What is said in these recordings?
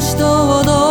人どう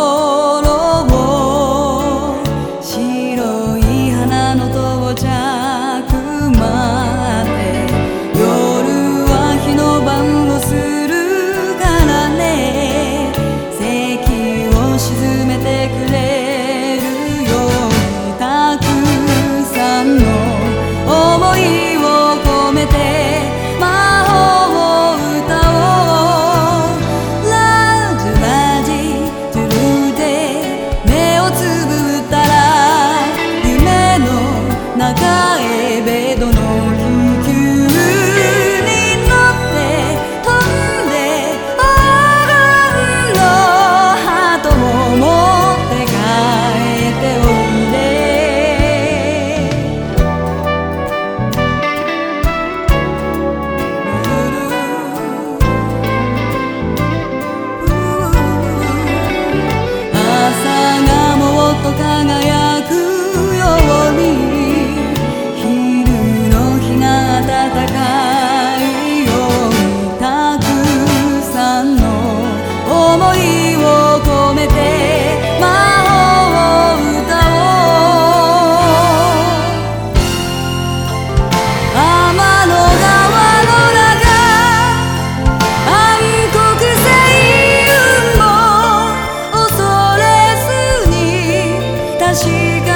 antiga.